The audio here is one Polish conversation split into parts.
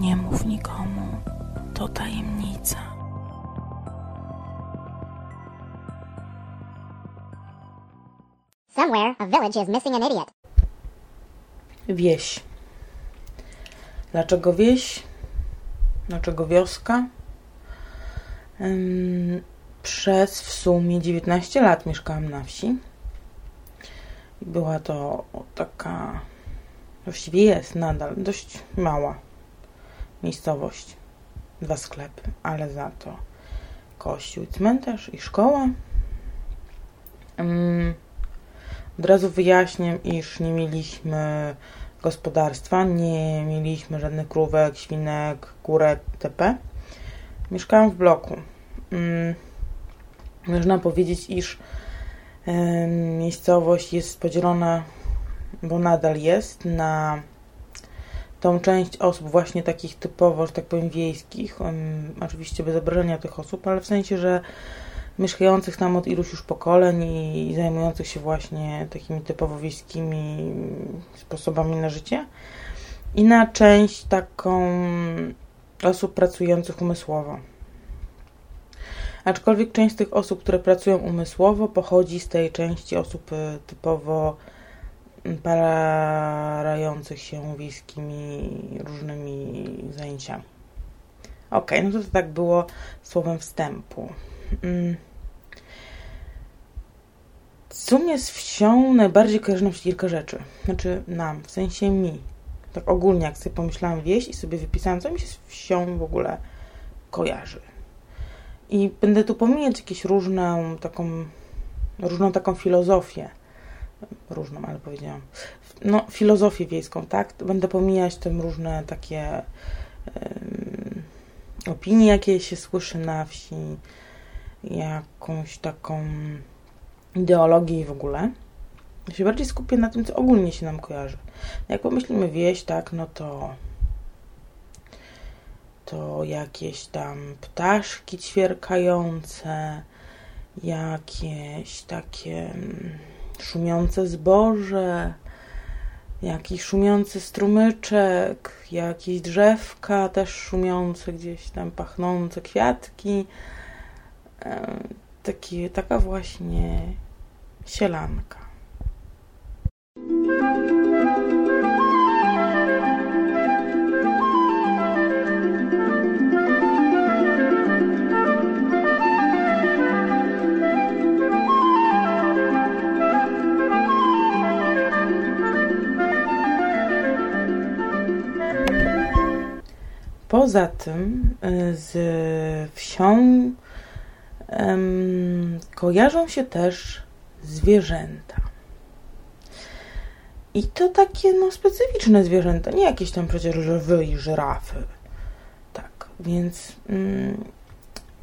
Nie mów nikomu, to tajemnica. Somewhere, a village is missing an idiot. Wieś. Dlaczego wieś? Dlaczego wioska? Ym, Przez w sumie 19 lat mieszkałam na wsi. Była to taka, właściwie jest nadal, dość mała miejscowość. Dwa sklepy, ale za to kościół, cmentarz i szkoła. Ym, Od razu wyjaśnię, iż nie mieliśmy gospodarstwa, nie mieliśmy żadnych krówek, świnek, kurek, itp. Mieszkałam w bloku. Mm, Można powiedzieć, iż miejscowość jest podzielona, bo nadal jest, na tą część osób właśnie takich typowo, że tak powiem, wiejskich. em, Oczywiście bez obrażenia tych osób, ale w sensie, że mieszkających tam od iluś już pokoleń i zajmujących się właśnie takimi typowo wiejskimi sposobami na życie. I na część taką osób pracujących umysłowo. Aczkolwiek część z tych osób, które pracują umysłowo, pochodzi z tej części osób y, typowo parających się wiejskimi różnymi zajęciami. Okej, no to, to tak było słowem wstępu. Mm. W sumie z wsią najbardziej kojarzy nam się kilka rzeczy. Znaczy nam, w sensie mi. Tak ogólnie, jak sobie pomyślałam wieś i sobie wypisałam, co mi się z wsią w ogóle kojarzy. I będę tu pomijać jakieś różną taką, różną taką filozofię. Różną, ale powiedziałam. No, filozofię wiejską, tak? Będę pomijać tym różne takie opinie, jakie się słyszy na wsi, jakąś taką ideologię i w ogóle. Ja się bardziej skupię na tym, co ogólnie się nam kojarzy. Jak pomyślimy wieś, tak, no to to jakieś tam ptaszki ćwierkające, jakieś takie szumiące zboże, jakiś szumiący strumyczek, jakieś drzewka też szumiące, gdzieś tam pachnące kwiatki. Taki, taka właśnie sielanka. Poza tym y, z wsią em, kojarzą się też zwierzęta. I to takie no, specyficzne zwierzęta, nie jakieś tam przecież lwy i żyrafy. Tak, więc mm,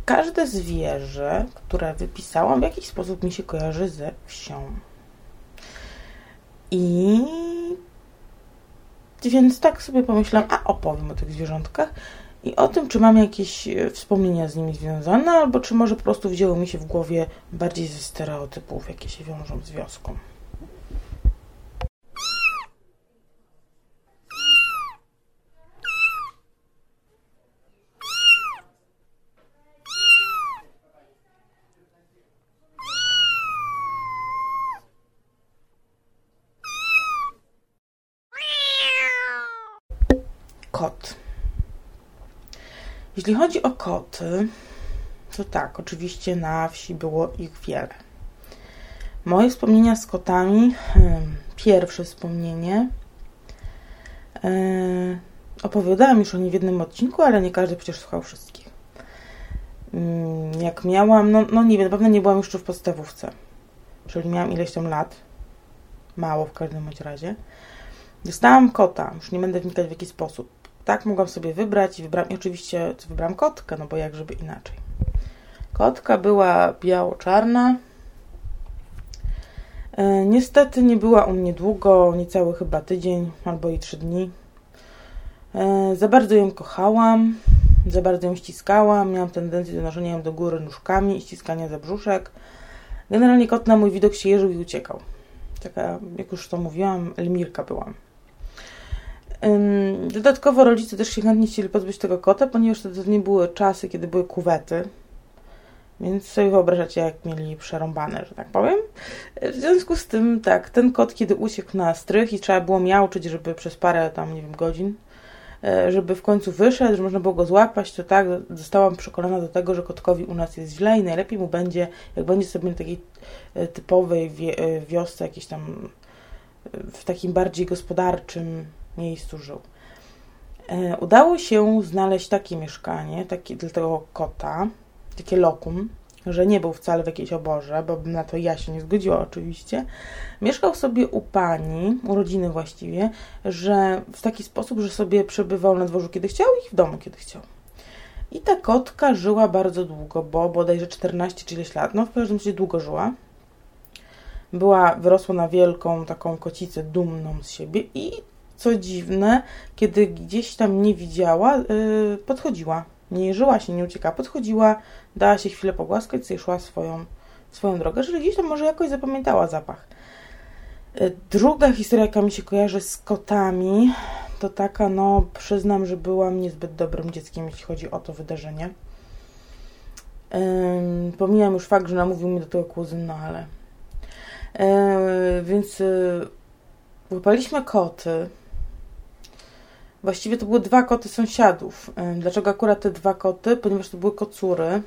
każde zwierzę, które wypisałam, w jakiś sposób mi się kojarzy ze wsią. I więc tak sobie pomyślałam, a opowiem o tych zwierzątkach i o tym, czy mam jakieś e, wspomnienia z nimi związane, albo czy może po prostu wzięły mi się w głowie bardziej ze stereotypów, jakie się wiążą z wioską. Kot. Jeśli chodzi o koty, to tak, oczywiście na wsi było ich wiele. Moje wspomnienia z kotami, em, pierwsze wspomnienie, e, opowiadałam już o nie w jednym odcinku, ale nie każdy przecież słuchał wszystkich. Mm, Jak miałam, no, no nie wiem, na pewno nie byłam jeszcze w podstawówce, czyli miałam ileś tam lat, mało w każdym bądź razie. Dostałam kota, już nie będę wnikać w jaki sposób. Tak mogłam sobie wybrać i wybrałam, i oczywiście wybrałam kotkę, no bo jak żeby inaczej. Kotka była biało-czarna. E, niestety nie była u mnie długo, niecały chyba tydzień albo i trzy dni. E, za bardzo ją kochałam, za bardzo ją ściskałam, miałam tendencję do noszenia ją do góry nóżkami i ściskania za brzuszek. Generalnie kot na mój widok się jeżył i uciekał. Taka, jak już to mówiłam, Elmirka byłam. Dodatkowo rodzice też się chętnie chcieli pozbyć tego kota, ponieważ to nie były czasy, kiedy były kuwety. Więc sobie wyobrażacie, jak mieli przerąbane, że tak powiem. W związku z tym, tak, ten kot, kiedy uciekł na strych i trzeba było miauczyć, żeby przez parę tam, nie wiem, godzin, e, żeby w końcu wyszedł, że można było go złapać, to tak, zostałam przekonana do tego, że kotkowi u nas jest źle i najlepiej mu będzie, jak będzie sobie na takiej e, typowej e, wiosce, jakiejś tam w takim bardziej gospodarczym miejscu żył. Udało się znaleźć takie mieszkanie, takie dla tego kota, takie lokum, że nie był wcale w jakiejś oborze, bo na to ja się nie zgodziła oczywiście. Mieszkał sobie u pani, u rodziny właściwie, że w taki sposób, że sobie przebywał na dworzu kiedy chciał i w domu kiedy chciał. I ta kotka żyła bardzo długo, bo bodajże 14 czy ileś lat, no w każdym razie długo żyła. Była, wyrosła na wielką taką kocicę dumną z siebie i co dziwne, kiedy gdzieś tam nie widziała, yy, podchodziła nie żyła się, nie uciekała, podchodziła, dała się chwilę pogłaskać i szła swoją, swoją drogę, że gdzieś tam może jakoś zapamiętała zapach. E, druga historia, jaka mi się kojarzy z kotami, to taka, no przyznam, że byłam niezbyt dobrym dzieckiem, jeśli chodzi o to wydarzenie. Ym, pomijam już fakt, że namówił mnie do tego kuzyn, no ale... Yy, więc yy, wypaliśmy koty, Właściwie to były dwa koty sąsiadów. Dlaczego akurat te dwa koty? Ponieważ to były kocury.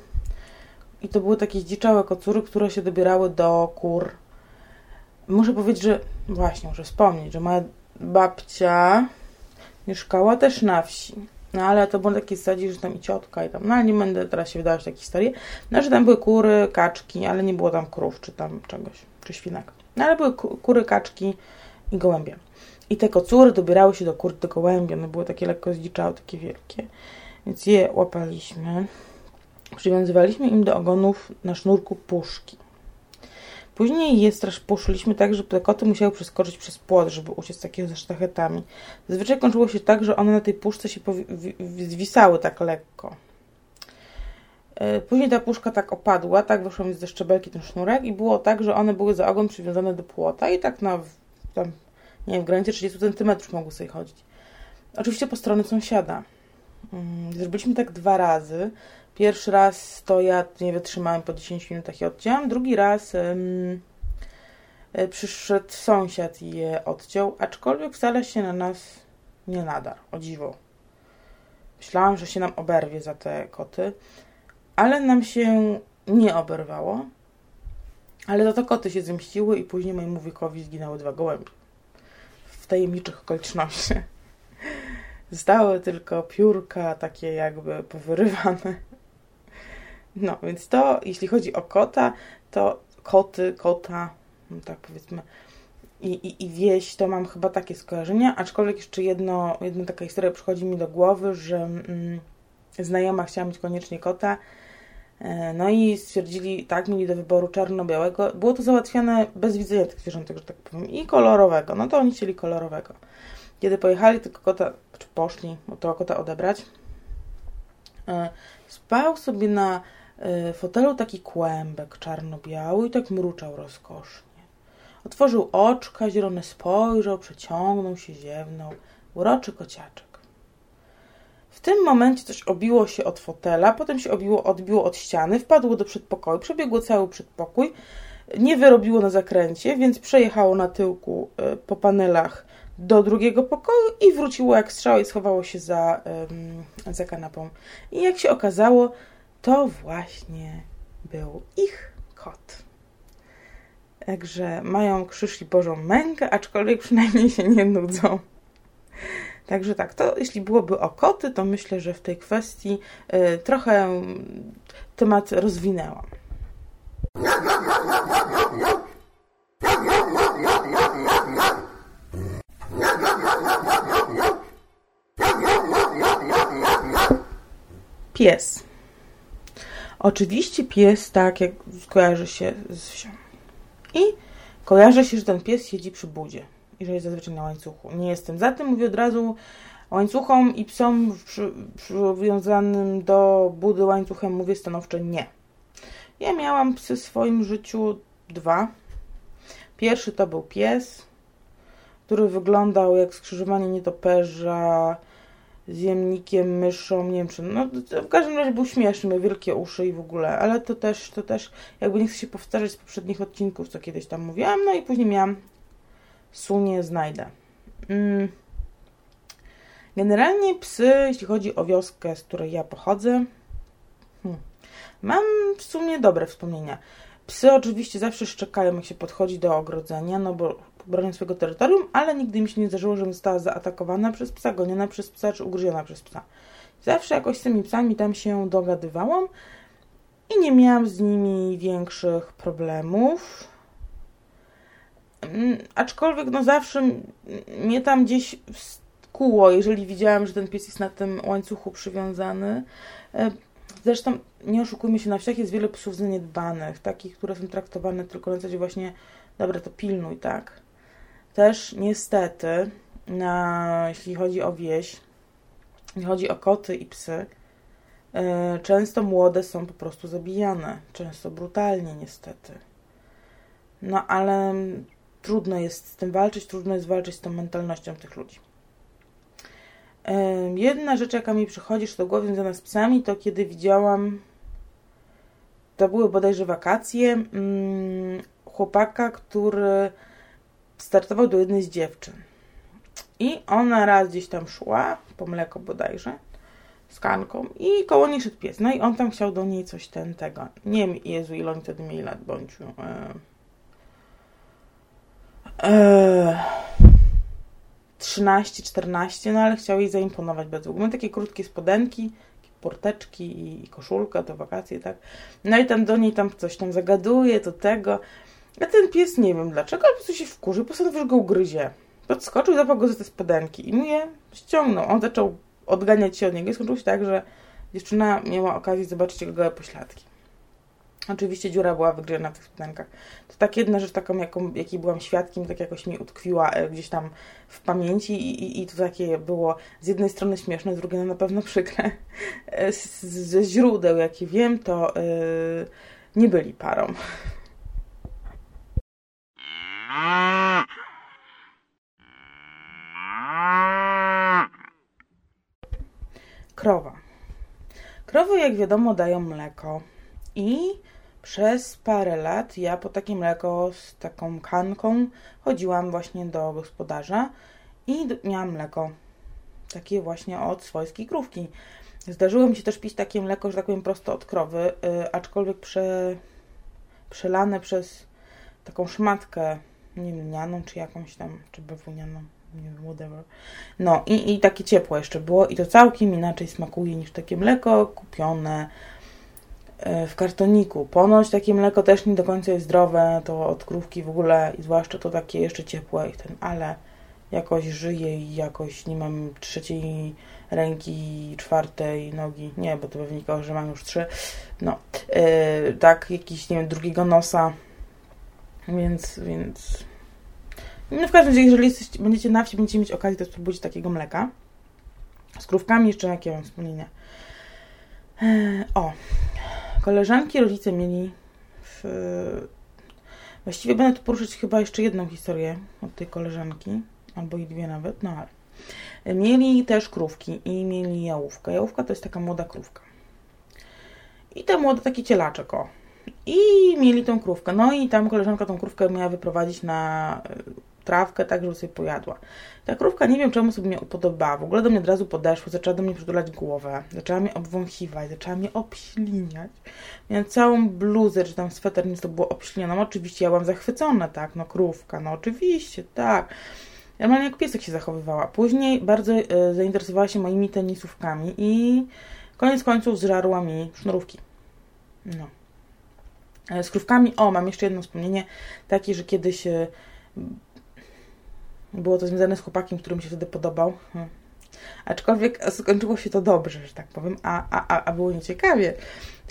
I to były takie zdziczałe kocury, które się dobierały do kur. Muszę powiedzieć, że właśnie, muszę wspomnieć, że moja babcia mieszkała też na wsi. No ale to było takie zasadzie, że tam i ciotka i tam, no ale nie będę teraz się wydawać takie historie. No, że tam były kury, kaczki, ale nie było tam krów, czy tam czegoś, czy świnek. No ale były kury, kaczki i gołębie. I te kocury dobierały się do kurty gołębia, one były takie lekko zdziczałe, takie wielkie. Więc je łapaliśmy, przywiązywaliśmy im do ogonów na sznurku puszki. Później je straż puszyliśmy tak, żeby te koty musiały przeskoczyć przez płot, żeby uciec takiego ze sztachetami. Zazwyczaj kończyło się tak, że one na tej puszce się zwisały tak lekko. E, później ta puszka tak opadła, tak wyszło mi ze szczebelki ten sznurek i było tak, że one były za ogon przywiązane do płota i tak na tam nie wiem, w granicy 30 cm mogły sobie chodzić. Oczywiście po stronie sąsiada. Mm, zrobiliśmy tak dwa razy. Pierwszy raz to ja nie wytrzymałem po 10 minutach i odciąłem. Drugi raz um, przyszedł sąsiad i je odciął, aczkolwiek wcale się na nas nie nadarł. O dziwo. Myślałam, że się nam oberwie za te koty, ale nam się nie oberwało. Ale za to koty się zemściły i później mojemu wiekowi zginęły dwa gołębie tajemniczych okolicznościach. Zostały tylko piórka takie jakby powyrywane. No, więc to, jeśli chodzi o kota, to koty, kota, no tak powiedzmy, i, i, i wieś, to mam chyba takie skojarzenia, aczkolwiek jeszcze jedno, jedna taka historia przychodzi mi do głowy, że mm, znajoma chciała mieć koniecznie kota, no i stwierdzili, tak, mieli do wyboru czarno-białego. Było to załatwiane bez widzenia tych zwierzątek, że tak powiem, i kolorowego. No to oni chcieli kolorowego. Kiedy pojechali tylko kota, czy poszli tego kota odebrać, e, spał sobie na e, fotelu taki kłębek czarno-biały i tak mruczał rozkosznie. Otworzył oczka, zielone spojrzał, przeciągnął się, ziewnął. Uroczy kociaczek. W tym momencie coś obiło się od fotela, potem się obiło, odbiło od ściany, wpadło do przedpokoju, przebiegło cały przedpokój, nie wyrobiło na zakręcie, więc przejechało na tyłku e, po panelach do drugiego pokoju i wróciło jak strzał i schowało się za, za kanapą. I jak się okazało, to właśnie był ich kot. Także mają krzyż i Bożą mękę, aczkolwiek przynajmniej się nie nudzą. Także tak, to jeśli byłoby o koty, to myślę, że w tej kwestii y, trochę temat rozwinęłam. Pies. Oczywiście pies, tak jak kojarzy się z wsią. I kojarzy się, że ten pies siedzi przy budzie i że jest zazwyczaj na łańcuchu. Nie jestem za tym, mówię od razu łańcuchom i psom przy, przywiązanym do budy łańcuchem mówię stanowczo nie. Ja miałam psy w swoim życiu dwa. Pierwszy to był pies, który wyglądał jak skrzyżowanie nietoperza z jemnikiem, myszą, nie wiem czy, no w każdym razie był śmieszny, miał wielkie uszy i w ogóle, ale to też, to też jakby nie chcę się powtarzać z poprzednich odcinków, co kiedyś tam mówiłam, no i później miałam Sunię Znajdę. Mm. Generalnie psy, jeśli chodzi o wioskę, z której ja pochodzę, hmm, mam w sumie dobre wspomnienia. Psy oczywiście zawsze szczekają, jak się podchodzi do ogrodzenia, no bo bronią swojego terytorium, ale nigdy mi się nie zdarzyło, żebym została zaatakowana przez psa, goniona przez psa, czy ugryziona przez psa. Zawsze jakoś z tymi psami tam się dogadywałam i nie miałam z nimi większych problemów. Mm, aczkolwiek no zawsze mnie tam gdzieś kuło, jeżeli widziałam, że ten pies jest na tym łańcuchu przywiązany. E, zresztą nie oszukujmy się, na wsiach jest wiele psów zaniedbanych, takich, które są traktowane tylko na zasadzie właśnie, dobra, to pilnuj, tak. Też niestety, na, jeśli chodzi o wieś, jeśli chodzi o koty i psy, e, często młode są po prostu zabijane, często brutalnie niestety. No ale trudno jest z tym walczyć, trudno jest walczyć z tą mentalnością tych ludzi. Jedna rzecz, jaka mi przychodzi do głowy związana z psami, to kiedy widziałam, to były bodajże wakacje, mm, chłopaka, który startował do jednej z dziewczyn. I ona raz gdzieś tam szła, po mleko bodajże, z kanką i koło niej szedł pies. No i on tam chciał do niej coś ten, tego. Nie wiem, Jezu, ile oni wtedy mieli lat, bądź. E, e, 13-14, no ale chciał jej zaimponować bez długo. takie krótkie spodenki, porteczki i koszulka, to wakacje, tak. No i tam do niej tam coś tam zagaduje, to tego. A ten pies nie wiem dlaczego, ale po prostu się wkurzy, postanowił, że go ugryzie. Podskoczył, zapał go za te spodenki i mu je ściągnął. On zaczął odganiać się od niego i skończyło się tak, że dziewczyna miała okazję zobaczyć jego gołe pośladki. Oczywiście dziura była wygrzana w tych spodenkach. To tak jedna rzecz, taką, jaką, jakiej byłam świadkiem, tak jakoś mi utkwiła e, gdzieś tam w pamięci i, i, i to takie było z jednej strony śmieszne, z drugiej na pewno przykre. E, ze źródeł, jakie wiem, to yy, nie byli parą. Krowa. Krowy, jak wiadomo, dają mleko i przez parę lat ja po takie mleko z taką kanką chodziłam właśnie do gospodarza i miałam mleko takie właśnie od swojskiej krówki. Zdarzyło mi się też pić takie mleko, że tak powiem, prosto od krowy, yy, aczkolwiek prze, przelane przez taką szmatkę, nie wiem, lnianą czy jakąś tam, czy bawełnianą, nie wiem, whatever. No i, i takie ciepłe jeszcze było i to całkiem inaczej smakuje niż takie mleko kupione w kartoniku. Ponoć takie mleko też nie do końca jest zdrowe, to od krówki w ogóle, i zwłaszcza to takie jeszcze ciepłe i ten, ale jakoś żyję i jakoś nie mam trzeciej ręki, czwartej nogi, nie, bo to pewnie nikogo, że mam już trzy, no, yy, tak, jakiś, nie wiem, drugiego nosa, więc, więc, no w każdym razie, jeżeli jesteście, będziecie na wsi, będziecie mieć okazję, to spróbujcie takiego mleka, z krówkami jeszcze jakie mam wspomnienia. Yy, o, koleżanki, rodzice mieli w... Właściwie będę tu poruszyć chyba jeszcze jedną historię od tej koleżanki, albo i dwie nawet, no ale. Mieli też krówki i mieli jałówkę. Jałówka to jest taka młoda krówka. I te młode taki cielaczek, o. I mieli tą krówkę. No i tam koleżanka tą krówkę miała wyprowadzić na trawkę, tak żeby sobie pojadła. Ta krówka nie wiem czemu sobie mnie upodobała. W ogóle do mnie od razu podeszła, zaczęła do mnie przytulać głowę, zaczęła mnie obwąchiwać, zaczęła mnie obśliniać. Miałam całą bluzę, czy tam sweter, nic to było obślinione. No oczywiście ja byłam zachwycona, tak, no krówka, no oczywiście, tak. Normalnie jak piesek się zachowywała. Później bardzo y, zainteresowała się moimi tenisówkami i koniec końców zżarła mi sznurówki. No. E, z krówkami, o, mam jeszcze jedno wspomnienie, takie, że kiedyś y, było to związane z chłopakiem, który mi się wtedy podobał. Hmm. Aczkolwiek skończyło się to dobrze, że tak powiem, a, a, a było nieciekawie.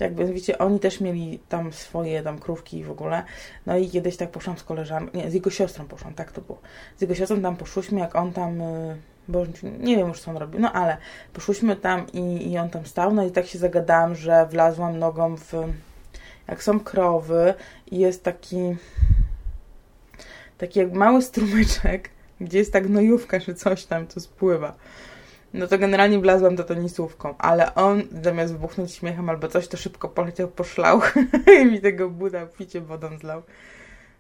Jakby, wiecie, oni też mieli tam swoje tam krówki w ogóle. No i kiedyś tak poszłam z koleżanką, nie, z jego siostrą poszłam, tak to było. Z jego siostrą tam poszłyśmy, jak on tam, y, bo nie wiem już co on robił, no ale poszłyśmy tam i, i on tam stał, no i tak się zagadałam, że wlazłam nogą w, jak są krowy i jest taki, taki jak mały strumyczek, gdzie jest ta gnojówka, czy coś tam, co spływa. No to generalnie wlazłam do tenisówką, ale on zamiast wybuchnąć śmiechem albo coś, to szybko poleciał po szlauch i mi tego buda picie wodą zlał.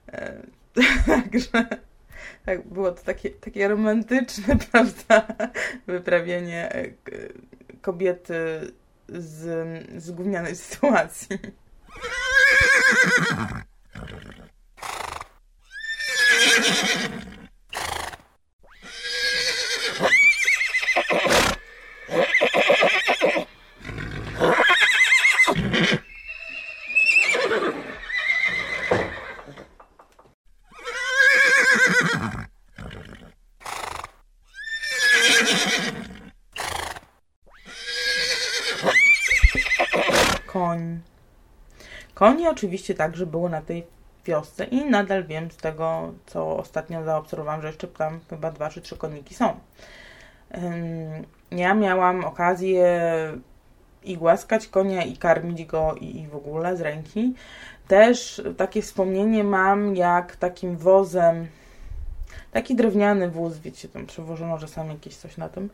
E, także tak, było to takie, takie romantyczne, prawda, wyprawienie e, kobiety z, z gównianej sytuacji. Koń. Konie oczywiście także było na tej wiosce i nadal wiem z tego, co ostatnio zaobserwowałam, że jeszcze tam chyba dwa czy trzy koniki są. Ja miałam okazję i głaskać konia, i karmić go, i, i w ogóle z ręki. Też takie wspomnienie mam, jak takim wozem, taki drewniany wóz, wiecie, tam przewożono czasami jakieś coś na tym,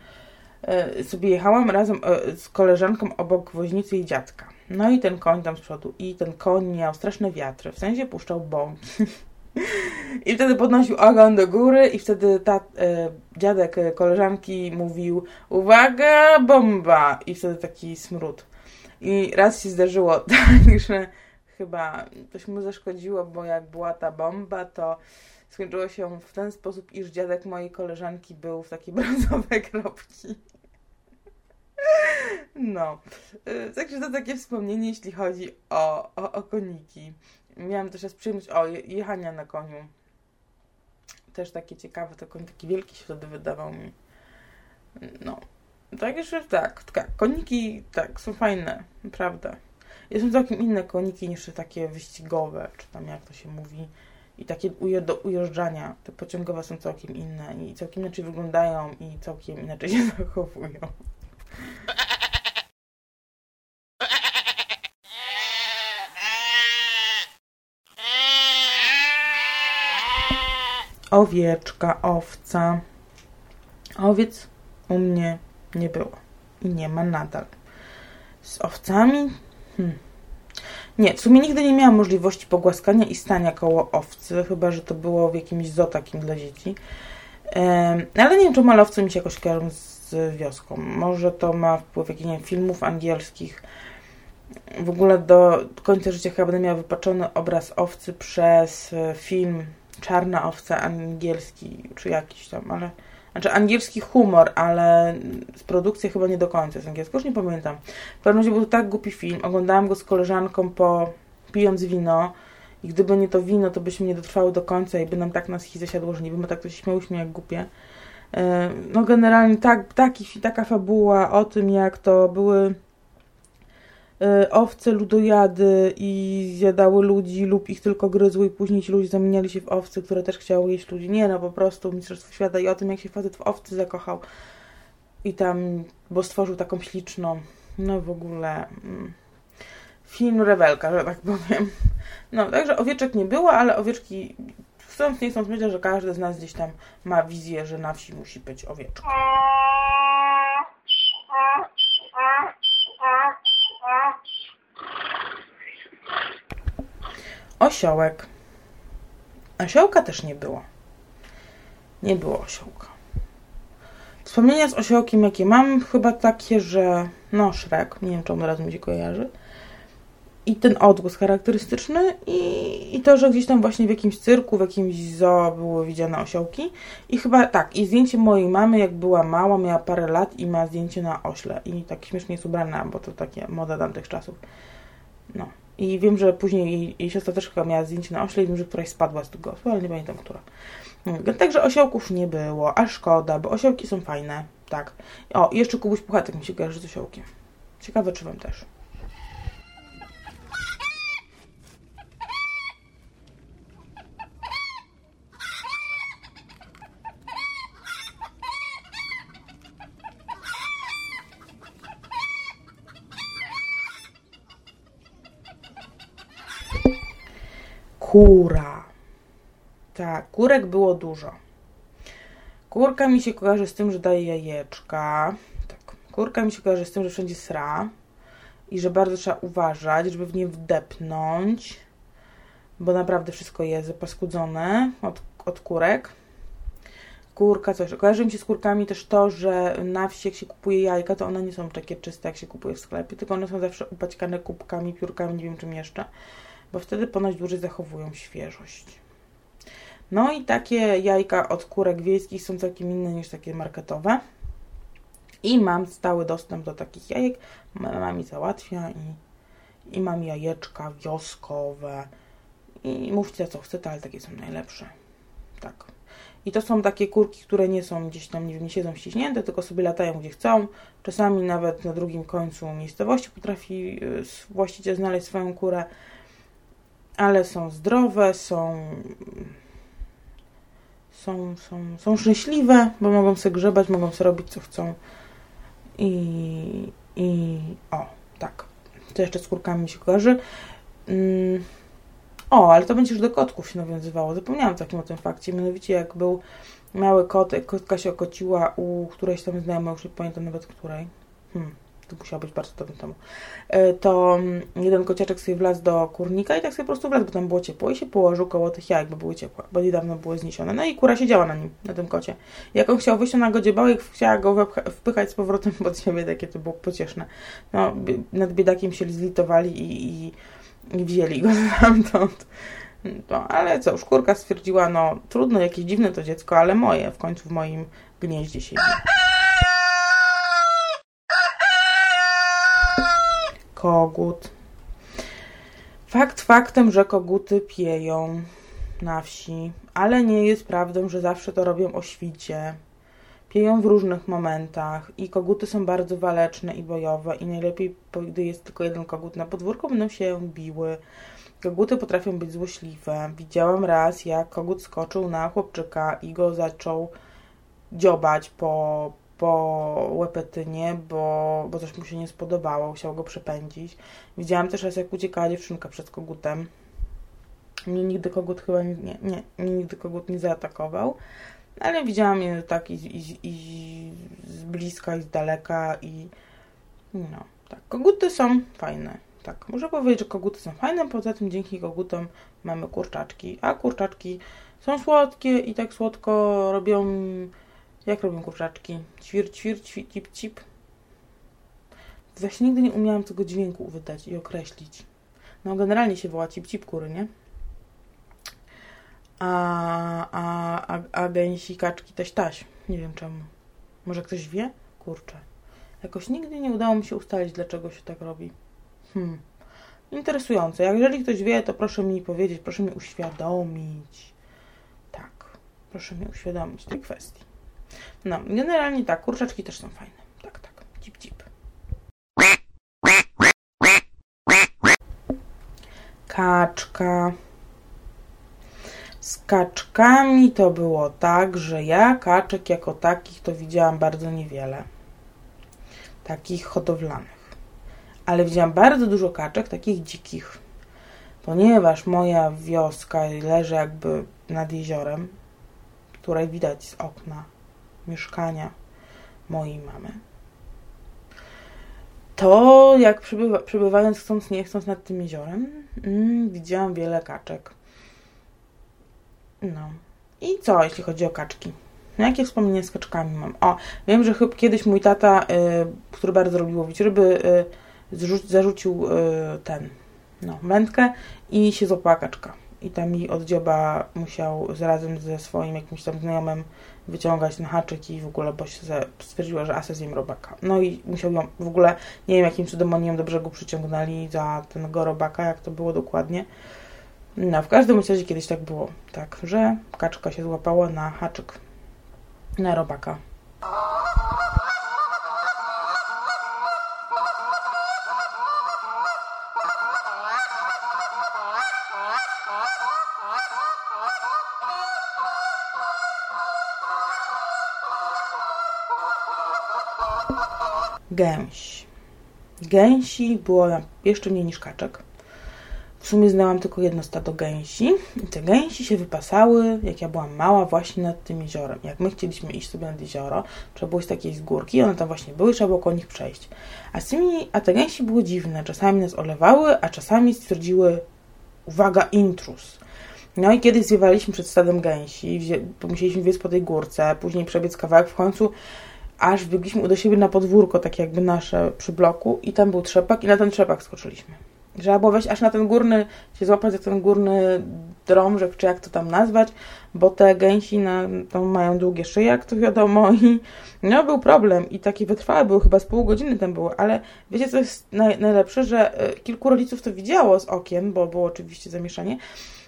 sobie jechałam razem e, z koleżanką obok woźnicy i dziadka. No i ten koń tam z przodu. I ten koń miał straszne wiatry. W sensie puszczał bąki. I wtedy podnosił ogon do góry i wtedy ta, e, dziadek e, koleżanki mówił uwaga, bomba! I wtedy taki smród. I raz się zdarzyło tak, że chyba coś mu zaszkodziło, bo jak była ta bomba, to skończyło się w ten sposób, iż dziadek mojej koleżanki był w takie brązowe kropki. No, y, także to takie wspomnienie, jeśli chodzi o, o, o koniki. Miałam też raz przyjemność, o, jechania na koniu. Też takie ciekawe, to koń taki wielki się wtedy wydawał mi. No, także tak, tak, koniki, tak, są fajne, naprawdę. Są całkiem inne koniki niż takie wyścigowe, czy tam jak to się mówi. I takie do ujeżdżania, te pociągowe są całkiem inne i całkiem inaczej wyglądają i całkiem inaczej się zachowują. Owieczka, owca. Owiec u mnie nie było i nie ma nadal. Z owcami? Hmm. Nie, w sumie nigdy nie miałam możliwości pogłaskania i stania koło owcy, chyba że to było w jakimś zoo takim dla dzieci. ale nie wiem, czy malowce mi się jakoś kojarzą z wioską. Może to ma wpływ jakichś nie wiem, filmów angielskich. W ogóle do końca życia chyba będę miała wypaczony obraz owcy przez e, film Czarna owca angielski, czy jakiś tam, ale... Znaczy angielski humor, ale z produkcji chyba nie do końca jest angielski, już nie pamiętam. W każdym razie był to tak głupi film. Oglądałam go z koleżanką po pijąc wino i gdyby nie to wino, to byśmy nie dotrwały do końca i by nam tak na schi siadło, że nie wiem, tak to się śmiałyśmy jak głupie. E, no generalnie tak, taki, taka fabuła o tym, jak to były owce ludojady i zjadały ludzi lub ich tylko gryzły i później ci ludzie zamieniali się w owce, które też chciały jeść ludzi. Nie no, po prostu Mistrzostwo Świata i o tym, jak się facet w owcy zakochał i tam, bo stworzył taką śliczną, no w ogóle mm, film rewelka, że tak powiem. No, także owieczek nie było, ale owieczki chcąc nie chcąc myślę, że każdy z nas gdzieś tam ma wizję, że na wsi musi być owieczka. Osiołek. Osiołka też nie było. Nie było osiołka. Wspomnienia z osiołkiem, jakie mam, chyba takie, że no, Szrek, nie wiem, on razem mi się kojarzy i ten odgłos charakterystyczny i, i to, że gdzieś tam właśnie w jakimś cyrku, w jakimś zoo były widziane osiołki i chyba tak, i zdjęcie mojej mamy jak była mała, miała parę lat i ma zdjęcie na ośle i tak śmiesznie jest ubrana, bo to takie moda tamtych czasów. I wiem, że później jej, jej siostra też chyba miała zdjęcie na ośle i wiem, że któraś spadła z tego osła, ale nie pamiętam, która. No, także osiołków nie było, a szkoda, bo osiołki są fajne, tak. O, i jeszcze Kubuś Puchatek mi się kojarzy z osiołkiem. Ciekawe, czy Wam też. Kura. Tak, kurek było dużo. Kurka mi się kojarzy z tym, że daje jajeczka. Tak. Kurka mi się kojarzy z tym, że wszędzie sra i że bardzo trzeba uważać, żeby w nie wdepnąć, bo naprawdę wszystko jest zapaskudzone od, od kurek. Kurka, coś. Kojarzy mi się z kurkami też to, że na wsi jak się kupuje jajka, to one nie są takie czyste, jak się kupuje w sklepie, tylko one są zawsze upaćkane kubkami, piórkami, nie wiem czym jeszcze, bo wtedy ponoć dłużej zachowują świeżość. No i takie jajka od kurek wiejskich są całkiem inne niż takie marketowe. I mam stały dostęp do takich jajek. Mama mi załatwia i, i mam jajeczka wioskowe. I mówcie co chcecie, ale takie są najlepsze. Tak. I to są takie kurki, które nie są gdzieś tam, nie wiem, nie siedzą ściśnięte, tylko sobie latają gdzie chcą. Czasami nawet na drugim końcu miejscowości potrafi y, właściciel znaleźć swoją kurę, ale są zdrowe, są są, są, są szczęśliwe, bo mogą sobie grzebać, mogą sobie robić co chcą. I, i o, tak. To jeszcze z kurkami mi się kojarzy. Mm, o, ale to będzie już do kotków się nawiązywało. Zapomniałam takim o tym fakcie. Mianowicie jak był mały kot, kotka się okociła u którejś tam znajomej, już nie pamiętam nawet której. Hmm to musiało być bardzo dawno temu, e, to mm, jeden kociaczek sobie wlazł do kurnika i tak sobie po prostu wlazł, bo tam było ciepło i się położył koło tych jajek, bo były ciepłe, bo niedawno były zniesione. No i kura siedziała na nim, na tym kocie. Jak on chciał wyjść, ona go dziebała i chciała go wpychać z powrotem pod siebie, takie to było pocieszne. No, nad biedakiem się zlitowali i, i, i wzięli go stamtąd. No, ale co, szkórka stwierdziła, no trudno, jakieś dziwne to dziecko, ale moje, w końcu w moim gnieździe siedzi. Kogut. Fakt faktem, że koguty pieją na wsi, ale nie jest prawdą, że zawsze to robią o świcie. Pieją w różnych momentach i koguty są bardzo waleczne i bojowe i najlepiej, gdy jest tylko jeden kogut na podwórku, będą się biły. Koguty potrafią być złośliwe. Widziałam raz, jak kogut skoczył na chłopczyka i go zaczął dziobać po, po łepetynie, bo, bo coś mu się nie spodobało, chciał go przepędzić. Widziałam też raz, jak uciekała dziewczynka przed kogutem. Mnie nigdy kogut chyba nie, nie, nie nigdy kogut nie zaatakował, ale widziałam je tak i, i, i z bliska, i z daleka i no, tak. Koguty są fajne. Tak, muszę powiedzieć, że koguty są fajne, poza tym dzięki kogutom mamy kurczaczki, a kurczaczki są słodkie i tak słodko robią jak robią kurczaczki? Ćwir, ćwir, ćwir, cip, cip. Właśnie nigdy nie umiałam tego dźwięku wydać i określić. No generalnie się woła cip, cip kury, nie? A, a, a, a gęsi, kaczki, taś, taś. Nie wiem czemu. Może ktoś wie? Kurczę. Jakoś nigdy nie udało mi się ustalić, dlaczego się tak robi. Hmm. Interesujące. Jeżeli ktoś wie, to proszę mi powiedzieć, proszę mi uświadomić. Tak. Proszę mi uświadomić tej kwestii. No, generalnie tak, kurczaczki też są fajne. Tak, tak. Cip, cip. Kaczka. Z kaczkami to było tak, że ja kaczek jako takich to widziałam bardzo niewiele. Takich hodowlanych. Ale widziałam bardzo dużo kaczek, takich dzikich. Ponieważ moja wioska leży jakby nad jeziorem, które widać z okna mieszkania mojej mamy, to jak przybywa, przybywając chcąc nie chcąc nad tym jeziorem, mm, widziałam wiele kaczek. No. I co, jeśli chodzi o kaczki? No, jakie wspomnienia z kaczkami mam? O, wiem, że chyba kiedyś mój tata, y, który bardzo lubił łowić ryby, y, zrzu- zarzucił y, ten, no, wędkę i się złapała kaczka. I tam mi od dzioba musiał razem ze swoim jakimś tam znajomym wyciągać ten haczyk i w ogóle, bo się stwierdziła, że asa zjem robaka. No i musiał ją, w ogóle, nie wiem jakim cudem oni ją do brzegu przyciągnęli za tego robaka, jak to było dokładnie. No, w każdym razie kiedyś tak było, tak, że kaczka się złapała na haczyk, na robaka. Gęś. Gęsi było jeszcze mniej niż kaczek. w sumie znałam tylko jedno stado gęsi i te gęsi się wypasały, jak ja byłam mała, właśnie nad tym jeziorem. Jak my chcieliśmy iść sobie nad jezioro, trzeba było z takiej z górki, one tam właśnie były, trzeba było koło nich przejść. A, z tymi, a te gęsi były dziwne, czasami nas olewały, a czasami stwierdziły, uwaga, intrus. No i kiedyś zwiewaliśmy przed stadem gęsi, musieliśmy biec po tej górce, później przebiec kawałek, w końcu aż wbiegliśmy do siebie na podwórko, tak jakby nasze przy bloku i tam był trzepak i na ten trzepak skoczyliśmy. Trzeba było wejść aż na ten górny, się złapać za ten górny drążek, czy jak to tam nazwać, bo te gęsi na, mają długie szyje, jak to wiadomo i no był problem i takie wytrwałe były, chyba z pół godziny tam było, ale wiecie co jest naj, najlepsze, że e, kilku rodziców to widziało z okien, bo było oczywiście zamieszanie,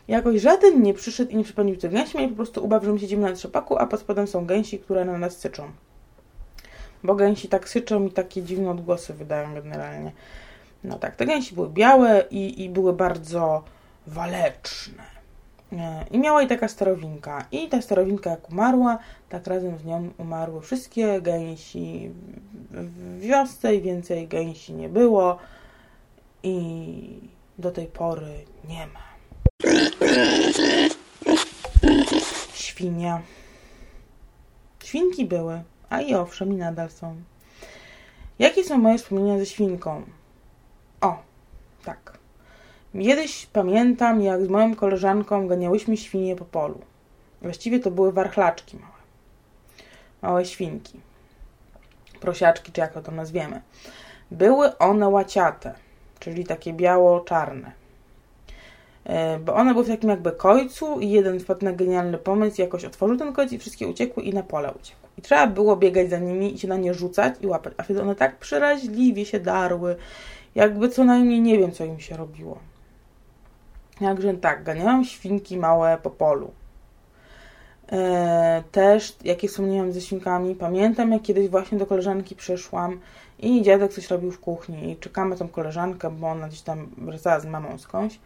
jakoś żaden nie przyszedł i nie przypomniał tych gęsi, mieli po prostu ubaw, że my siedzimy na trzepaku, a pod spodem są gęsi, które na nas syczą. Bo gęsi tak syczą i takie dziwne odgłosy wydają generalnie. No tak, te gęsi były białe i, i były bardzo waleczne. E, I miała i taka starowinka. I ta starowinka jak umarła, tak razem z nią umarły wszystkie gęsi w wiosce i więcej gęsi nie było. I do tej pory nie ma. Świnia. Świnki były, a i owszem, i nadal są. Jakie są moje wspomnienia ze świnką? O, tak. Kiedyś pamiętam, jak z moją koleżanką ganiałyśmy świnie po polu. Właściwie to były warchlaczki małe. Małe świnki. Prosiaczki, czy jak to nazwiemy. Były one łaciate, czyli takie biało-czarne. E, bo one były w takim jakby końcu i jeden wpadł na genialny pomysł, jakoś otworzył ten końc i wszystkie uciekły i na pole uciekły. I trzeba było biegać za nimi i się na nie rzucać i łapać. A wtedy one tak przeraźliwie się darły jakby co najmniej nie wiem, co im się robiło. Jakże tak, ganiałam świnki małe po polu. Eee, też, jakie wspomniałam ze świnkami, pamiętam, jak kiedyś właśnie do koleżanki przyszłam i dziadek coś robił w kuchni i czekamy tą koleżankę, bo ona gdzieś tam wracała z mamą skądś.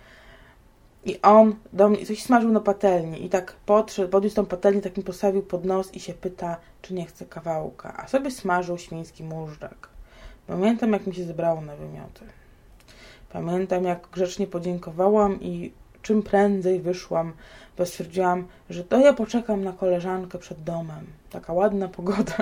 I on do mnie coś smażył na patelni i tak podszedł, podniósł tą patelnię, tak mi postawił pod nos i się pyta, czy nie chce kawałka. A sobie smażył świński móżdżek. Pamiętam, jak mi się zebrało na wymioty. Pamiętam, jak grzecznie podziękowałam i czym prędzej wyszłam, bo stwierdziłam, że to ja poczekam na koleżankę przed domem. Taka ładna pogoda.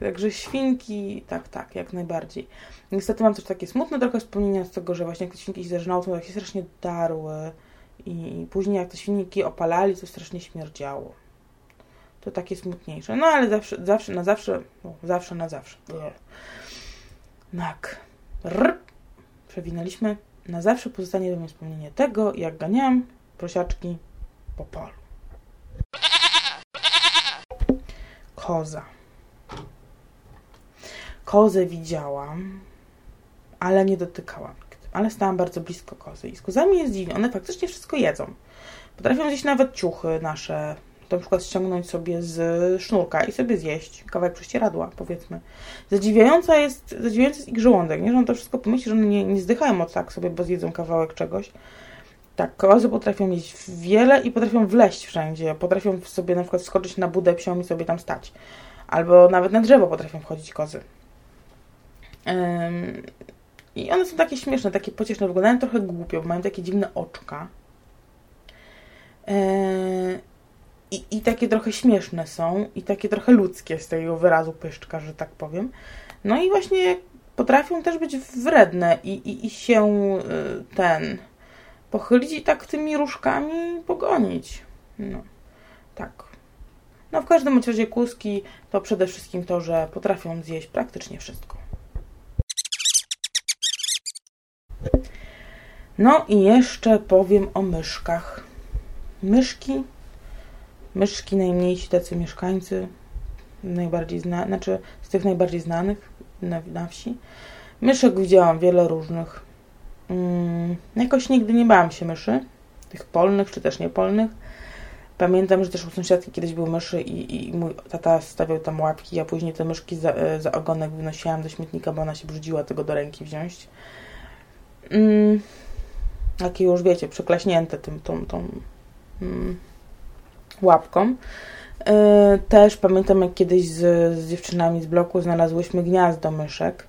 Tak, także świnki, tak, tak, jak najbardziej. Niestety mam też takie smutne trochę wspomnienia z tego, że właśnie jak te świnki się zażynały, to tak się strasznie darły i później jak te świnki opalali, to strasznie śmierdziało to takie smutniejsze. No ale zawsze, zawsze na zawsze, no, zawsze na zawsze. Tak. Rr. Przewinęliśmy. Na zawsze pozostanie we mnie wspomnienie tego, jak ganiałam prosiaczki po polu. Koza. Kozę widziałam, ale nie dotykałam. Ale stałam bardzo blisko kozy. I z kozami jest dziwnie. One faktycznie wszystko jedzą. Potrafią zjeść nawet ciuchy nasze, na przykład ściągnąć sobie z sznurka i sobie zjeść kawałek prześcieradła, powiedzmy. Zadziwiająca jest, zadziwiający jest ich żołądek, nie? Że on to wszystko pomyśli, że one nie, nie zdychają od tak sobie, bo zjedzą kawałek czegoś. Tak, kozy potrafią mieć wiele i potrafią wleść wszędzie. Potrafią sobie na przykład skoczyć na budę psią i sobie tam stać. Albo nawet na drzewo potrafią wchodzić kozy. I one są takie śmieszne, takie pocieszne. Wyglądają trochę głupio, bo mają takie dziwne oczka. I, I takie trochę śmieszne są, i takie trochę ludzkie z tego wyrazu pyszczka, że tak powiem. No i właśnie potrafią też być wredne i, i, i się y, ten pochylić i tak tymi różkami pogonić. No, tak. No w każdym razie kuski to przede wszystkim to, że potrafią zjeść praktycznie wszystko. No i jeszcze powiem o myszkach. Myszki myszki najmniejsi tacy mieszkańcy, najbardziej zna, znaczy z tych najbardziej znanych na, na wsi. Myszek widziałam wiele różnych. Hmm, jakoś nigdy nie bałam się myszy, tych polnych czy też niepolnych. Pamiętam, że też u sąsiadki kiedyś były myszy i, i mój tata stawiał tam łapki, a później te myszki za, e, za ogonek wynosiłam do śmietnika, bo ona się brzydziła tego do ręki wziąć. Mm, takie już wiecie, przeklaśnięte tym, tą, tą mm, łapką. E, też pamiętam, jak kiedyś z, z dziewczynami z bloku znalazłyśmy gniazdo myszek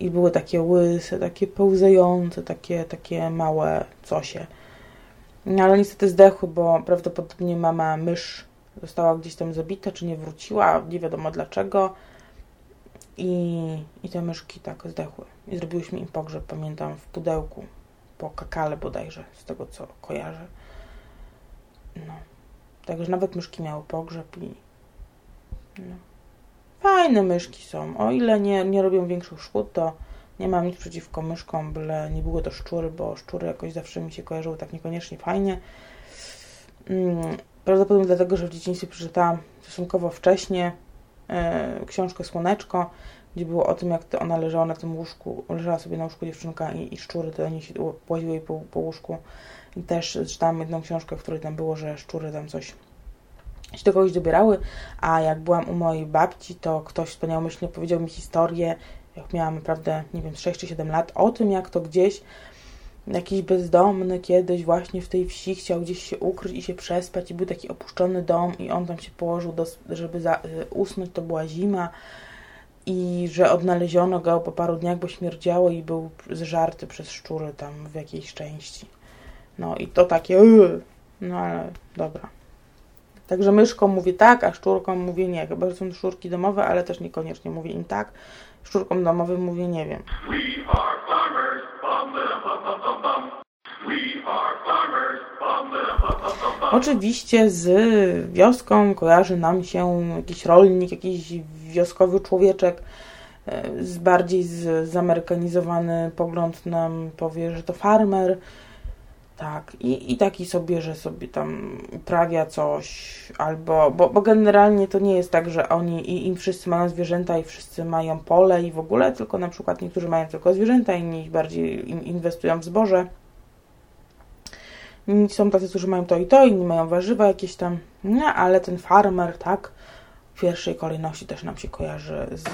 i były takie łyse, takie pełzające, takie, takie małe cosie. No ale niestety zdechły, bo prawdopodobnie mama mysz została gdzieś tam zabita, czy nie wróciła, nie wiadomo dlaczego. I, i te myszki tak zdechły. I zrobiłyśmy im pogrzeb, pamiętam, w pudełku, po kakale bodajże, z tego co kojarzę. No. Także nawet myszki miały pogrzeb i no. fajne myszki są. O ile nie, nie robią większych szkód, to nie mam nic przeciwko myszkom, byle nie było to szczury, bo szczury jakoś zawsze mi się kojarzyły tak niekoniecznie fajnie. Mm, prawdopodobnie dlatego, że w dzieciństwie przeczytałam stosunkowo wcześnie e, książkę Słoneczko, gdzie było o tym, jak to ona leżała na tym łóżku, leżała sobie na łóżku dziewczynka i, i szczury to oni się płaziły po, po łóżku. I też czytałam jedną książkę, w której tam było, że szczury tam coś się do kogoś dobierały, a jak byłam u mojej babci, to ktoś wspaniałomyślnie powiedział mi historię, jak miałam naprawdę, nie wiem, 6 czy 7 lat, o tym, jak to gdzieś jakiś bezdomny kiedyś właśnie w tej wsi chciał gdzieś się ukryć i się przespać i był taki opuszczony dom i on tam się położył, do, żeby za, y, usnąć, to była zima i że odnaleziono go po paru dniach, bo śmierdziało i był zżarty przez szczury tam w jakiejś części. No i to takie, yy, no ale dobra. Także myszkom mówię tak, a szczurkom mówię nie. Chyba, że są szczurki domowe, ale też niekoniecznie mówię im tak. Szczurkom domowym mówię nie wiem. Oczywiście z wioską kojarzy nam się jakiś rolnik, jakiś wioskowy człowieczek, e, z bardziej z, zamerykanizowany pogląd nam powie, że to farmer, tak, i, i taki sobie, że sobie tam uprawia coś, albo, bo, bo generalnie to nie jest tak, że oni i im wszyscy mają zwierzęta i wszyscy mają pole i w ogóle, tylko na przykład niektórzy mają tylko zwierzęta, inni bardziej inwestują w zboże. Są tacy, którzy mają to i to, inni mają warzywa jakieś tam, nie, ale ten farmer, tak, pierwszej kolejności też nam się kojarzy z.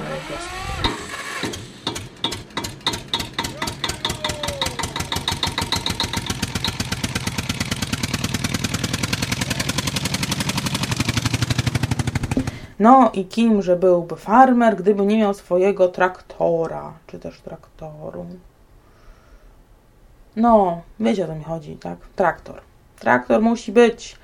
No i kimże byłby farmer, gdyby nie miał swojego traktora, czy też traktoru. No, wiecie o co mi chodzi, tak? Traktor. Traktor musi być.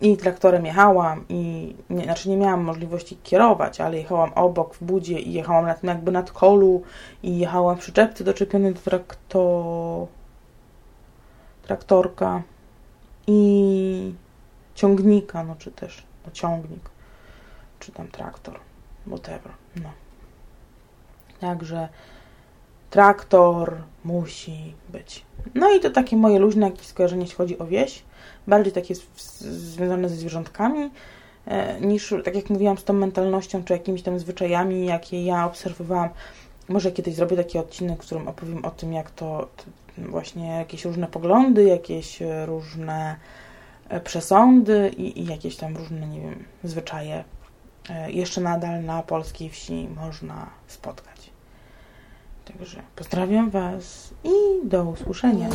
I traktorem jechałam i, nie, znaczy nie miałam możliwości kierować, ale jechałam obok w budzie i jechałam na tym jakby nad kolu i jechałam w przyczepce doczepionej do trakto... traktorka i ciągnika, no czy też no, ciągnik czy tam traktor, whatever, no. Także traktor musi być. No i to takie moje luźne jakieś skojarzenie, jeśli chodzi o wieś. Bardziej takie związane ze zwierzątkami, e, niż, tak jak mówiłam, z tą mentalnością, czy jakimiś tam zwyczajami, jakie ja obserwowałam. Może kiedyś zrobię taki odcinek, w którym opowiem o tym, jak to, właśnie jakieś różne poglądy, jakieś różne e, przesądy i, i jakieś tam różne, nie wiem, zwyczaje E, jeszcze nadal na polskiej wsi można spotkać. Także pozdrawiam Was i do usłyszenia.